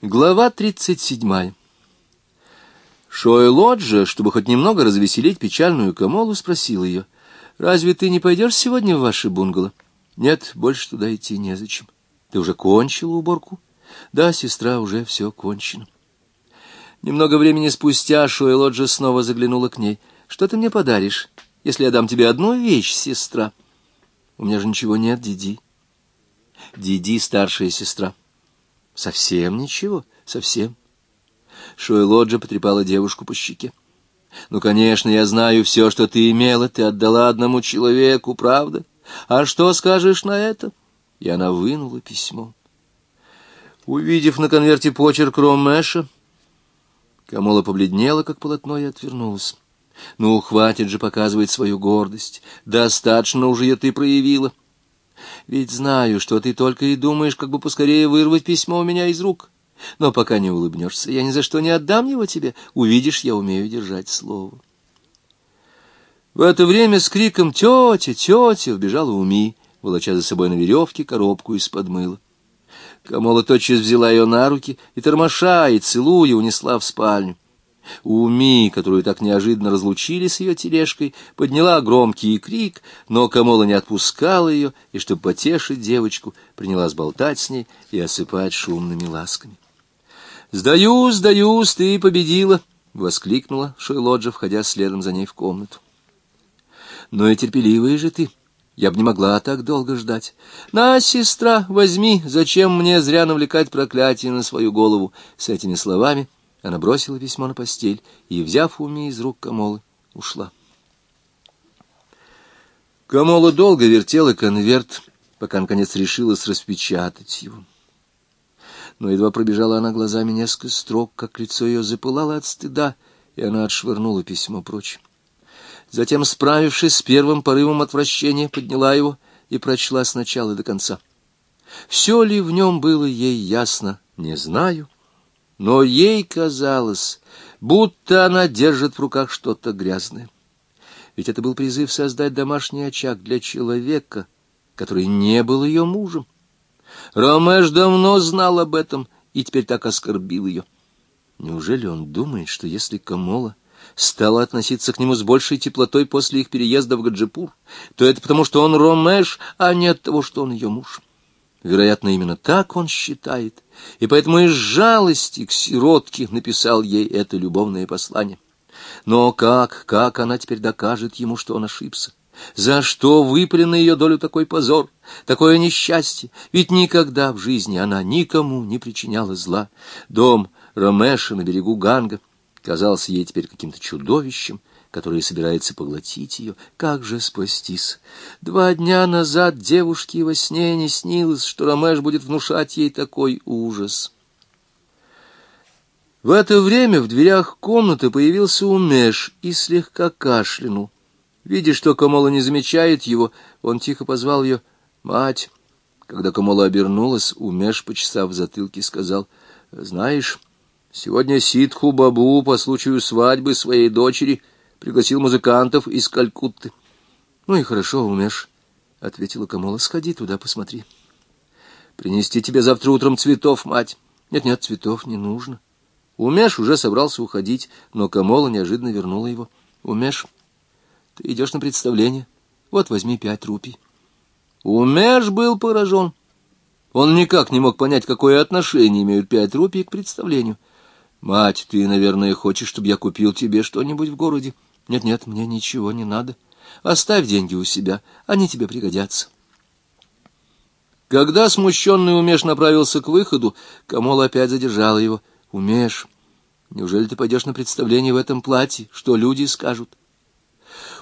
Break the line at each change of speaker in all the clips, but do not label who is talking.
Глава тридцать седьмая. Шойлоджа, чтобы хоть немного развеселить печальную Камолу, спросил ее, «Разве ты не пойдешь сегодня в ваше бунгало?» «Нет, больше туда идти незачем. Ты уже кончила уборку?» «Да, сестра, уже все кончено». Немного времени спустя Шойлоджа снова заглянула к ней. «Что ты мне подаришь, если я дам тебе одну вещь, сестра?» «У меня же ничего нет, Диди». «Диди — старшая сестра». Совсем ничего, совсем. Шойлоджа потрепала девушку по щеке. Ну, конечно, я знаю все, что ты имела, ты отдала одному человеку, правда? А что скажешь на это? И она вынула письмо. Увидев на конверте почерк Ромеша, Камола побледнела, как полотно, и отвернулась. Ну, хватит же показывать свою гордость. Достаточно уже ее ты проявила. Ведь знаю, что ты только и думаешь, как бы поскорее вырвать письмо у меня из рук. Но пока не улыбнешься, я ни за что не отдам его тебе. Увидишь, я умею держать слово. В это время с криком «Тетя! Тетя!» вбежала Уми, волоча за собой на веревке коробку из-под мыла. Камола тотчас взяла ее на руки и, тормоша и целуя, унесла в спальню. Уми, которую так неожиданно разлучили с ее тележкой, подняла громкий крик, но Камола не отпускала ее, и, чтобы потешить девочку, принялась болтать с ней и осыпать шумными ласками. «Сдаюсь, сдаюсь, ты победила!» — воскликнула Шойлоджа, входя следом за ней в комнату. «Но и терпеливая же ты!» Я бы не могла так долго ждать. На, сестра, возьми, зачем мне зря навлекать проклятие на свою голову? С этими словами она бросила письмо на постель и, взяв уми из рук Камолы, ушла. Камола долго вертела конверт, пока наконец решилась распечатать его. Но едва пробежала она глазами несколько строк, как лицо ее запылало от стыда, и она отшвырнула письмо прочь. Затем, справившись с первым порывом отвращения, подняла его и прочла сначала до конца. Все ли в нем было ей ясно, не знаю, — но ей казалось, будто она держит в руках что-то грязное. Ведь это был призыв создать домашний очаг для человека, который не был ее мужем. Ромеш давно знал об этом и теперь так оскорбил ее. Неужели он думает, что если Камола стала относиться к нему с большей теплотой после их переезда в Гаджипур, то это потому, что он Ромеш, а не от того, что он ее муж? Вероятно, именно так он считает, и поэтому из жалости к сиротке написал ей это любовное послание. Но как, как она теперь докажет ему, что он ошибся? За что выпален на ее долю такой позор, такое несчастье? Ведь никогда в жизни она никому не причиняла зла. Дом Ромеша на берегу Ганга казался ей теперь каким-то чудовищем, который собирается поглотить ее. Как же спастись? Два дня назад девушке во сне не снилось, что Ромеш будет внушать ей такой ужас. В это время в дверях комнаты появился Умеш и слегка кашлянул. Видя, что Камола не замечает его, он тихо позвал ее «Мать». Когда Камола обернулась, Умеш, почесав в затылке, сказал «Знаешь, сегодня ситху Бабу по случаю свадьбы своей дочери — пригласил музыкантов из Калькутты. — Ну и хорошо, умешь, — ответила Камола. — Сходи туда, посмотри. — Принести тебе завтра утром цветов, мать. Нет-нет, цветов не нужно. Умеш уже собрался уходить, но Камола неожиданно вернула его. — Умеш, ты идешь на представление. Вот возьми пять рупий. Умеш был поражен. Он никак не мог понять, какое отношение имеют пять рупий к представлению. — Мать, ты, наверное, хочешь, чтобы я купил тебе что-нибудь в городе? — нет-нет, мне ничего не надо. Оставь деньги у себя, они тебе пригодятся. Когда смущенный Умеш направился к выходу, Камола опять задержала его. «Умеш, неужели ты пойдешь на представление в этом платье? Что люди скажут?»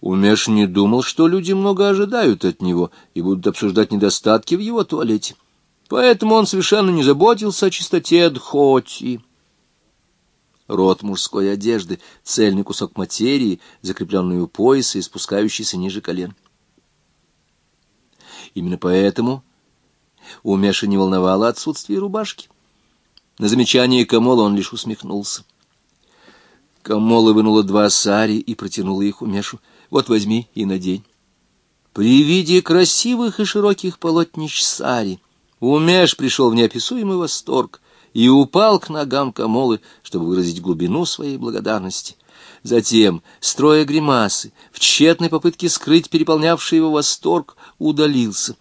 Умеш не думал, что люди много ожидают от него и будут обсуждать недостатки в его туалете. Поэтому он совершенно не заботился о чистоте Дхоти рот мужской одежды, цельный кусок материи, закрепленный у пояса и спускающийся ниже колен. Именно поэтому у Меши не волновало отсутствие рубашки. На замечание Камола он лишь усмехнулся. Камола вынула два сари и протянула их у Мешу. «Вот возьми и надень». При виде красивых и широких полотнищ сари Умеш пришел в неописуемый восторг и упал к ногам Камолы, чтобы выразить глубину своей благодарности. Затем, строя гримасы, в тщетной попытке скрыть переполнявший его восторг, удалился.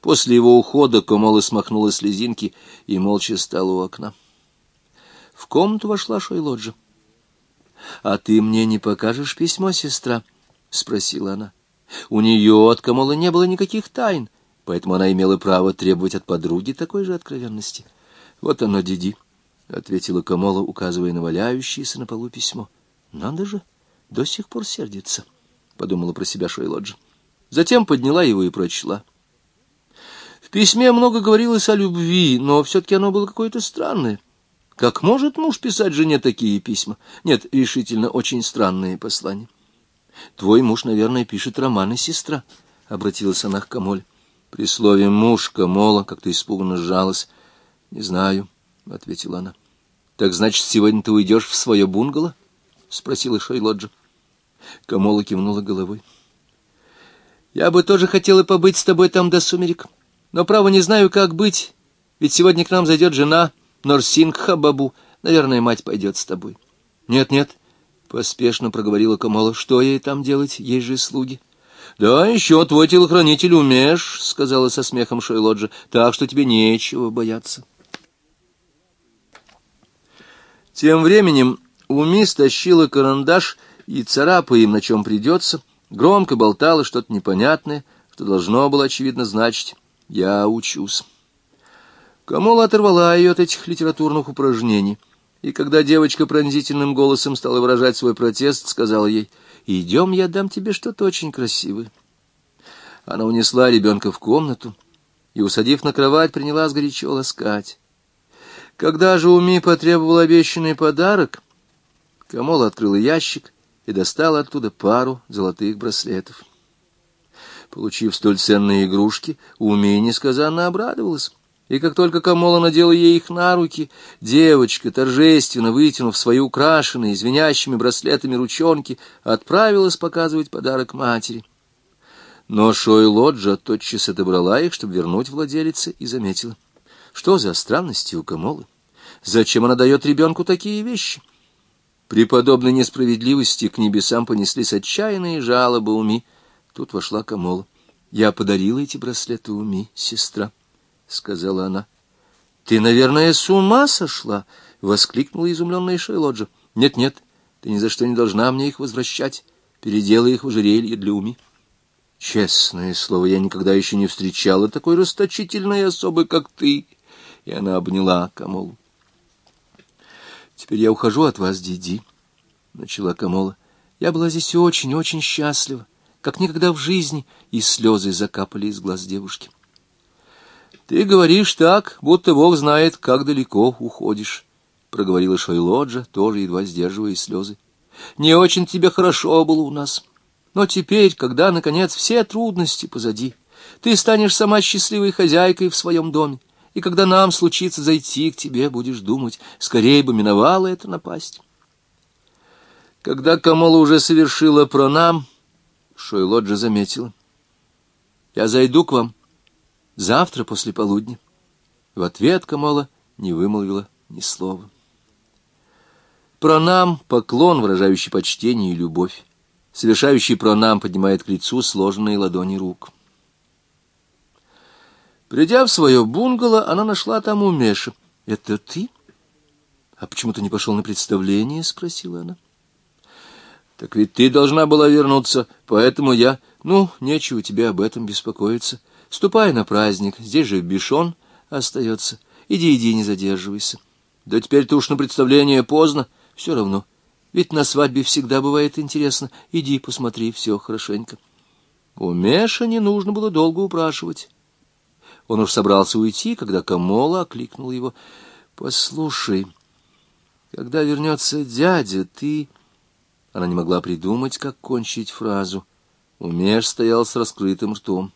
После его ухода Камола смахнула слезинки и молча стала у окна. В комнату вошла Шойлоджа. — А ты мне не покажешь письмо, сестра? — спросила она. У нее от Камолы не было никаких тайн, поэтому она имела право требовать от подруги такой же откровенности. — Вот оно, Диди, — ответила Камола, указывая на валяющееся на полу письмо. — Надо же, до сих пор сердится, — подумала про себя Шойлоджа. Затем подняла его и прочла. В письме много говорилось о любви, но все-таки оно было какое-то странное. Как может муж писать жене такие письма? Нет, решительно, очень странные послания. Твой муж, наверное, пишет романы, сестра, — обратилась она к Камоль. При слове «муж» Камола как-то испуганно сжалась. — Не знаю, — ответила она. — Так значит, сегодня ты уйдешь в свое бунгало? — спросила Шайлоджа. Камола кивнула головой. — Я бы тоже хотела побыть с тобой там до сумерек, но, право, не знаю, как быть, ведь сегодня к нам зайдет жена Норсингха Бабу. Наверное, мать пойдет с тобой. Нет, — Нет-нет, — поспешно проговорила Камола. — Что ей там делать? Есть же слуги. — Да, еще твой телохранитель умеешь, — сказала со смехом Шойлоджа, — так что тебе нечего бояться. Тем временем Уми стащила карандаш и, царапая им, на чем придется, громко болтала что-то непонятное, что должно было, очевидно, значить «я учусь». Камола оторвала ее от этих литературных упражнений, и когда девочка пронзительным голосом стала выражать свой протест, сказала ей «Идем, я дам тебе что-то очень красивое». Она унесла ребенка в комнату и, усадив на кровать, принялась горячо ласкать. Когда же Уми потребовал обещанный подарок, Камола открыла ящик и достала оттуда пару золотых браслетов. Получив столь ценные игрушки, Уми несказанно обрадовалась. И как только Камола надела ей их на руки, девочка, торжественно вытянув свои украшенные, звенящими браслетами ручонки, отправилась показывать подарок матери. Но Шойлоджа тотчас отобрала их, чтобы вернуть владелице, и заметила. Что за странности у Камолы? Зачем она дает ребенку такие вещи? При подобной несправедливости к небесам понеслись отчаянные жалобы Уми. Тут вошла Камола. Я подарила эти браслеты Уми, сестра. — сказала она. — Ты, наверное, с ума сошла? — воскликнула изумленная Шейлоджа. — Нет-нет, ты ни за что не должна мне их возвращать. Переделай их в ожерелье для уми. Честное слово, я никогда еще не встречала такой расточительной особы, как ты. И она обняла Камолу. — Теперь я ухожу от вас, Диди, — начала Камола. — Я была здесь очень-очень счастлива, как никогда в жизни, и слезы закапали из глаз девушки. — ты говоришь так, будто Бог знает, как далеко уходишь, — проговорила Шойлоджа, тоже едва сдерживая слезы. Не очень тебе хорошо было у нас. Но теперь, когда, наконец, все трудности позади, ты станешь сама счастливой хозяйкой в своем доме, и когда нам случится зайти к тебе, будешь думать, скорее бы миновала это напасть. Когда Камола уже совершила пронам, Шойлоджа заметила. — Я зайду к вам. — Завтра после полудня. В ответ Камола не вымолвила ни слова. Пронам — поклон, выражающий почтение и любовь. Совершающий пронам поднимает к лицу сложенные ладони рук. Придя в свое бунгало, она нашла там Умеша. — Это ты? — А почему ты не пошел на представление? — спросила она. — Так ведь ты должна была вернуться, поэтому я... Ну, нечего тебе об этом беспокоиться. — Ступай на праздник, здесь же Бишон остается. Иди, иди, не задерживайся. Да теперь ты уж на представление поздно, все равно. Ведь на свадьбе всегда бывает интересно. Иди, посмотри, все хорошенько. У Меша не нужно было долго упрашивать. Он уж собрался уйти, когда Камола окликнул его. — Послушай, когда вернется дядя, ты... Она не могла придумать, как кончить фразу. Умеш стоял с раскрытым ртом.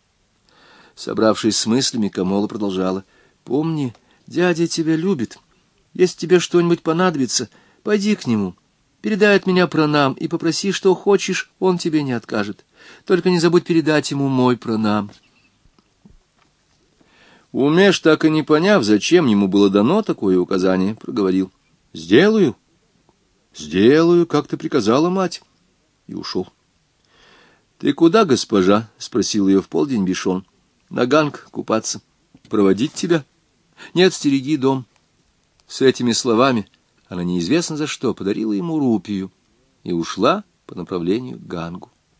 Собравшись с мыслями, Камола продолжала. «Помни, дядя тебя любит. Если тебе что-нибудь понадобится, пойди к нему. Передай от меня пронам и попроси, что хочешь, он тебе не откажет. Только не забудь передать ему мой пронам». Умеш, так и не поняв, зачем ему было дано такое указание, проговорил. «Сделаю, сделаю, как ты приказала, мать», и ушел. «Ты куда, госпожа?» — спросил ее в полдень Бишон. «На ганг купаться. Проводить тебя?» «Нет, стереги дом». С этими словами она неизвестно за что подарила ему рупию и ушла по направлению к гангу.